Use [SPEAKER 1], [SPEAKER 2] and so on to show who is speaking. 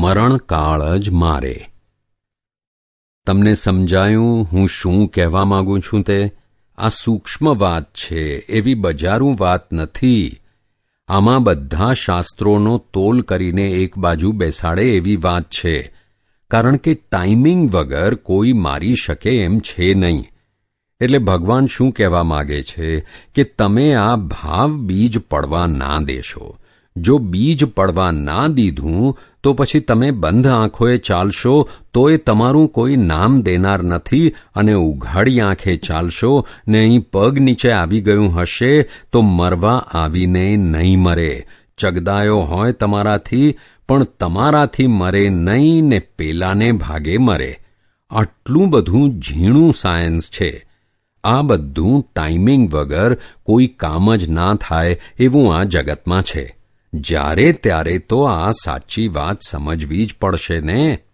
[SPEAKER 1] મરણકાળ જ મારે. તમને સમજાયું હું શું કહેવા માંગુ છું તે? આ સૂક્ષ્મ વાત છે, એવી બજારું વાત નથી. આમાં બધા શાસ્ત્રોનો તોલ કરીને એક બાજુ બેસાડે એવી વાત છે. કારણ કે ટાઈમિંગ વગર કોઈ મારી શકે એમ છે નહીં. એટલે ભગવાન શું કહેવા માગે છે કે તમે આ ભાવ બીજ પડવા ના દેશો. જો બીજ પડવા ના દીધું તો પછી તમે બંધ આંખોએ ચાલશો, તોય તમારું કોઈ નામ દેનાર નથી અને ઉઘાડી આંખે ચાલશો ને અહીં પગ નીચે આવી ગયું હશે, તો મરવા આવીને નહીં મરે. ચગદાયો હોય તમારાથી, પણ તમારાથી મરે નહીં ને પેલાને ભાગે મરે. આટલું બધું ઝીણું સાયન્સ છે. આ બધું ટાઈમિંગ વગર કોઈ કામ જ ના થાય એવું આ જગતમાં છે. જ્યારે ત્યારે તો આ સાચી વાત સમજવી જ પડશે ને?